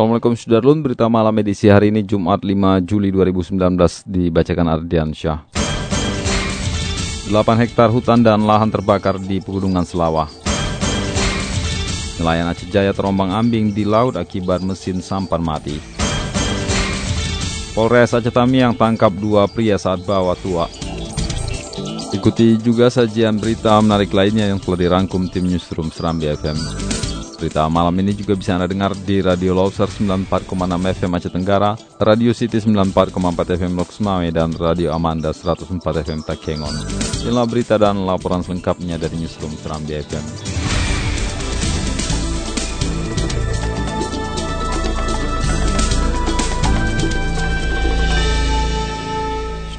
Assalamualaikum Sudarlun, berita malam edisi hari ini Jumat 5 Juli 2019 dibacakan Ardian Syah. 8 hektar hutan dan lahan terbakar di Pegunungan Selawah. Nelayan Aceh Jaya terombang ambing di laut akibat mesin sampan mati. Polres Aceh Tamiang tangkap dua pria saat bawa tua. Ikuti juga sajian berita menarik lainnya yang telah dirangkum tim Newsroom Serambi FM. Berita malam ini juga bisa Anda dengar di Radio Loser 94,6 FM Aceh Tenggara, Radio City 94,4 FM Loks Mame, dan Radio Amanda 104 FM Takengon. Inilah berita dan laporan selengkapnya dari Newsroom Serambi FM.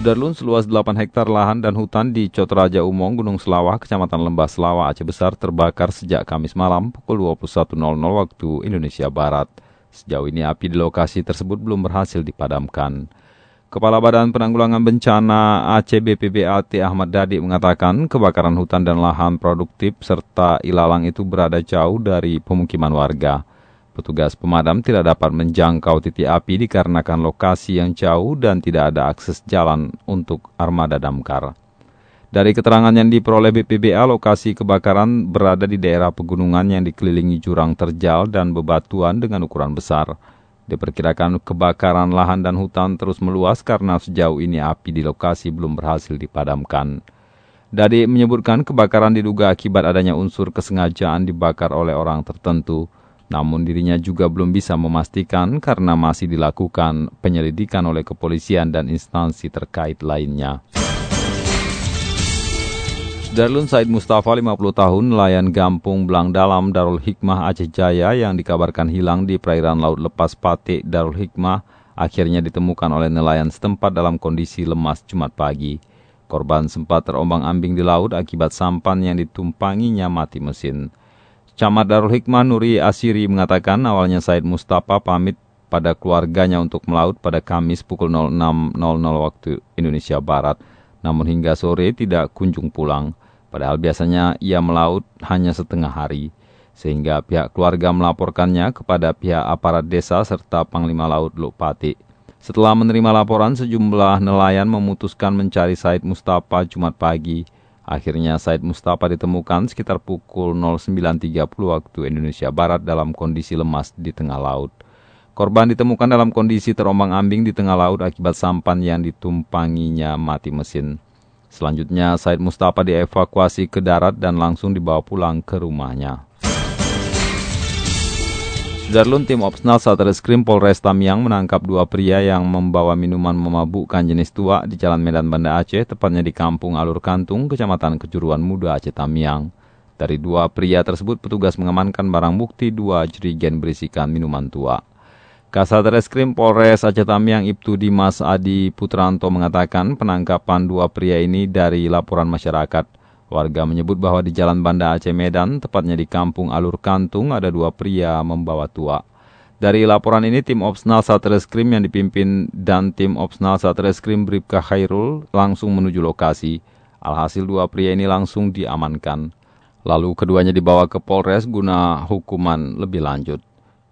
Sudarlun seluas 8 hektar lahan dan hutan di Cotraja Umong, Gunung Selawah, Kecamatan Lembah Selawah, Aceh Besar terbakar sejak Kamis malam pukul 21.00 waktu Indonesia Barat. Sejauh ini api di lokasi tersebut belum berhasil dipadamkan. Kepala Badan Penanggulangan Bencana Aceh BPBAT Ahmad Dadi mengatakan kebakaran hutan dan lahan produktif serta ilalang itu berada jauh dari pemukiman warga. Petugas pemadam tidak dapat menjangkau titik api dikarenakan lokasi yang jauh dan tidak ada akses jalan untuk armada damkar. Dari keterangan yang diperoleh BPBA, lokasi kebakaran berada di daerah pegunungan yang dikelilingi jurang terjal dan bebatuan dengan ukuran besar. Diperkirakan kebakaran lahan dan hutan terus meluas karena sejauh ini api di lokasi belum berhasil dipadamkan. Dadi menyebutkan kebakaran diduga akibat adanya unsur kesengajaan dibakar oleh orang tertentu. Namun dirinya juga belum bisa memastikan karena masih dilakukan penyelidikan oleh kepolisian dan instansi terkait lainnya. Darlun Said Mustafa 50 tahun nelayan Gampung Belang Dalam Darul Hikmah Aceh Jaya yang dikabarkan hilang di perairan Laut Lepas Pate Darul Hikmah akhirnya ditemukan oleh nelayan setempat dalam kondisi lemas Jumat pagi. Korban sempat terombang-ambing di laut akibat sampan yang ditumpanginya mati mesin. Camat Darul Hikmah Nuri Asiri mengatakan awalnya Said Mustafa pamit pada keluarganya untuk melaut pada Kamis pukul 06.00 waktu Indonesia Barat. Namun hingga sore tidak kunjung pulang. Padahal biasanya ia melaut hanya setengah hari. Sehingga pihak keluarga melaporkannya kepada pihak aparat desa serta Panglima Laut Lupati. Setelah menerima laporan, sejumlah nelayan memutuskan mencari Said Mustafa Jumat pagi. Akhirnya Said Mustafa ditemukan sekitar pukul 09.30 waktu Indonesia Barat dalam kondisi lemas di tengah laut. Korban ditemukan dalam kondisi terombang-ambing di tengah laut akibat sampan yang ditumpanginya mati mesin. Selanjutnya Said Mustafa dievakuasi ke darat dan langsung dibawa pulang ke rumahnya. Sudarlun tim Opsnal Satreskrim Polres Tamiang menangkap dua pria yang membawa minuman memabukkan jenis tua di Jalan Medan Banda Aceh, tepatnya di Kampung Alur Kantung, Kecamatan Kejuruan Muda Aceh Tamiang. Dari dua pria tersebut, petugas mengamankan barang bukti dua jerigen berisikan minuman tua. Kasat Reskrim Polres Aceh Tamiang Ibtu Dimas Adi Putranto mengatakan penangkapan dua pria ini dari laporan masyarakat. Warga menyebut bahwa di Jalan Banda Aceh Medan, tepatnya di Kampung Alur Kantung, ada dua pria membawa tua. Dari laporan ini, tim Opsnal Satreskrim yang dipimpin dan tim Opsnal Satreskrim Bribka Khairul langsung menuju lokasi. Alhasil dua pria ini langsung diamankan. Lalu keduanya dibawa ke Polres guna hukuman lebih lanjut.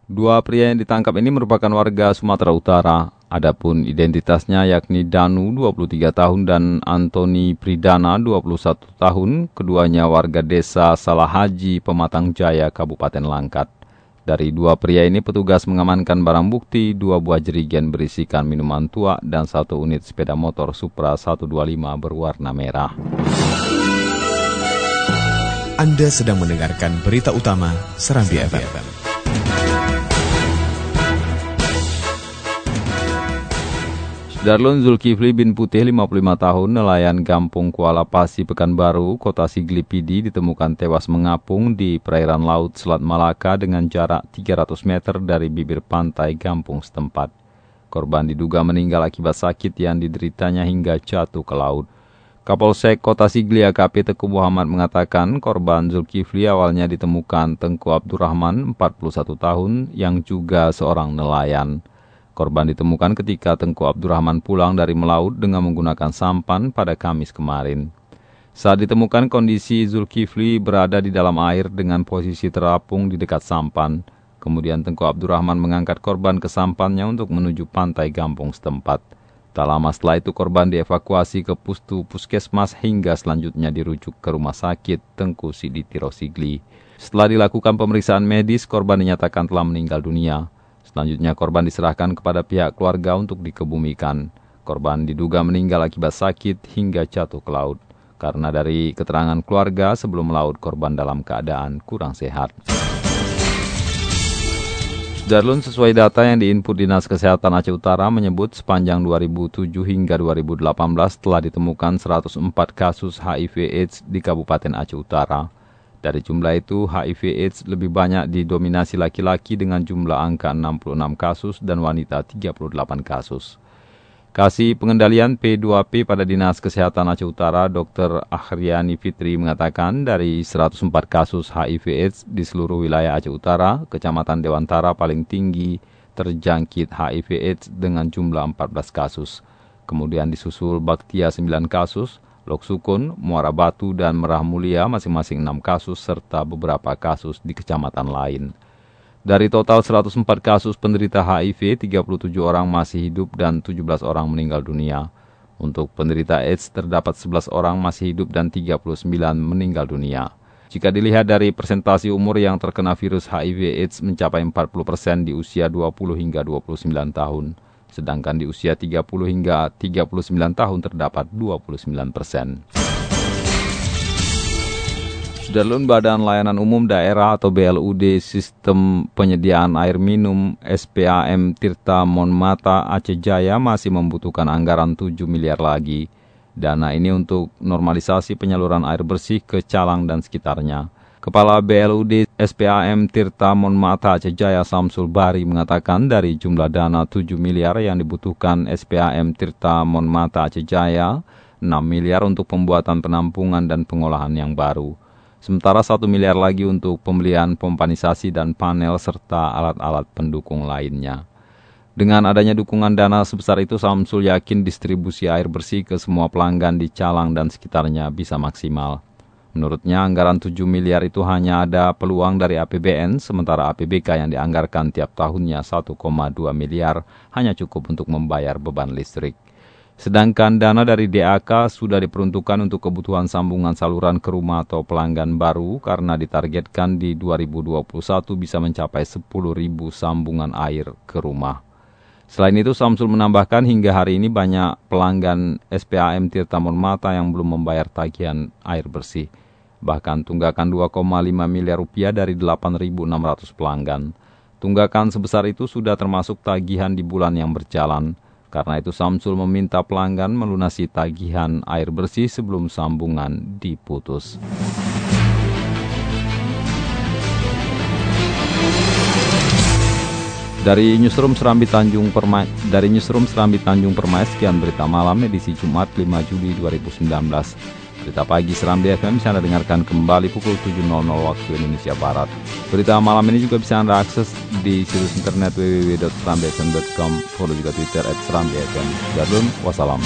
Dua pria yang ditangkap ini merupakan warga Sumatera Utara. Adapun identitasnya yakni Danu 23 tahun dan Antoni Pridana 21 tahun, keduanya warga desa Salahaji, Pematang Jaya, Kabupaten Langkat. Dari dua pria ini petugas mengamankan barang bukti, dua buah jerigen berisikan minuman tua dan satu unit sepeda motor Supra 125 berwarna merah. Anda sedang mendengarkan berita utama Serambi FM. Darlun Zulkifli bin Putih 55 tahun nelayan Gampung Kuala Pasi Pekanbaru, Kota Sigli Pidi ditemukan tewas mengapung di perairan laut Selat Malaka dengan jarak 300 meter dari bibir pantai Gampung setempat. Korban diduga meninggal akibat sakit yang dideritanya hingga jatuh ke laut. Kapolsek Kota Sigli AKP Teku Muhammad mengatakan korban Zulkifli awalnya ditemukan Tengku Abdurrahman 41 tahun yang juga seorang nelayan. Korban ditemukan ketika Tengku Abdurrahman pulang dari melaut dengan menggunakan sampan pada Kamis kemarin. Saat ditemukan kondisi Zulkifli berada di dalam air dengan posisi terapung di dekat sampan. Kemudian Tengku Abdurrahman mengangkat korban ke sampannya untuk menuju pantai Gampung setempat. Tak lama setelah itu korban dievakuasi ke Pustu Puskesmas hingga selanjutnya dirujuk ke rumah sakit Tengku Siditi Rosigli. Setelah dilakukan pemeriksaan medis, korban dinyatakan telah meninggal dunia. Selanjutnya korban diserahkan kepada pihak keluarga untuk dikebumikan. Korban diduga meninggal akibat sakit hingga jatuh ke laut. Karena dari keterangan keluarga sebelum melaut korban dalam keadaan kurang sehat. Darlun sesuai data yang diinput Dinas Kesehatan Aceh Utara menyebut sepanjang 2007 hingga 2018 telah ditemukan 104 kasus HIV AIDS di Kabupaten Aceh Utara. Dari jumlah itu, HIV AIDS lebih banyak didominasi laki-laki dengan jumlah angka 66 kasus dan wanita 38 kasus. Kasih pengendalian P2P pada Dinas Kesehatan Aceh Utara, Dr. Ahriani Fitri mengatakan dari 104 kasus HIV AIDS di seluruh wilayah Aceh Utara, Kecamatan Dewantara paling tinggi terjangkit HIV AIDS dengan jumlah 14 kasus. Kemudian disusul Baktia 9 kasus, Lok Sukun, Muara Batu, dan Merah Mulia masing-masing 6 kasus serta beberapa kasus di kecamatan lain. Dari total 104 kasus penderita HIV, 37 orang masih hidup dan 17 orang meninggal dunia. Untuk penderita AIDS terdapat 11 orang masih hidup dan 39 meninggal dunia. Jika dilihat dari presentasi umur yang terkena virus HIV AIDS mencapai 40% di usia 20 hingga 29 tahun sedangkan di usia 30 hingga 39 tahun terdapat 29 persen. Sudarlun Badan Layanan Umum Daerah atau BLUD Sistem Penyediaan Air Minum SPAM Tirta Monmata Aceh Jaya masih membutuhkan anggaran 7 miliar lagi. Dana ini untuk normalisasi penyaluran air bersih ke Calang dan sekitarnya. Kepala BLUD SPAM Tirta Monmata Aceh Jaya Samsul Bari mengatakan dari jumlah dana 7 miliar yang dibutuhkan SPAM Tirta Monmata Aceh Jaya, 6 miliar untuk pembuatan penampungan dan pengolahan yang baru. Sementara 1 miliar lagi untuk pembelian pompanisasi dan panel serta alat-alat pendukung lainnya. Dengan adanya dukungan dana sebesar itu, Samsul yakin distribusi air bersih ke semua pelanggan di Calang dan sekitarnya bisa maksimal. Menurutnya anggaran 7 miliar itu hanya ada peluang dari APBN, sementara APBK yang dianggarkan tiap tahunnya 1,2 miliar hanya cukup untuk membayar beban listrik. Sedangkan dana dari DAK sudah diperuntukkan untuk kebutuhan sambungan saluran ke rumah atau pelanggan baru karena ditargetkan di 2021 bisa mencapai 10.000 sambungan air ke rumah. Selain itu, Samsul menambahkan hingga hari ini banyak pelanggan SPAM Tirta Mata yang belum membayar tagihan air bersih. Bahkan tunggakan 2,5 miliar rupiah dari 8.600 pelanggan. Tunggakan sebesar itu sudah termasuk tagihan di bulan yang berjalan. Karena itu Samsul meminta pelanggan melunasi tagihan air bersih sebelum sambungan diputus. Dari Newsroom Serambi Tanjung Permai, dari Newsroom Serambi Tanjung Permai, sekian berita malam edisi Jumat 5 Juli 2019. Berita pagi Serambi FM bisa Anda dengarkan kembali pukul 7.00 waktu Indonesia Barat. Berita malam ini juga bisa Anda akses di situs internet www.serambifm.com, follow juga Twitter at wassalam.